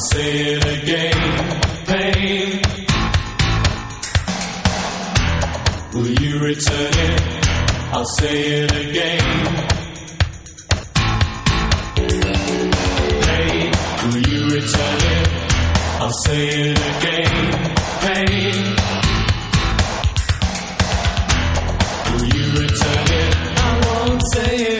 I'll say it again, pain. Will you return it? I'll say it again. Pain, will you return it? I'll say it again, pain. Will you return it? I won't say it.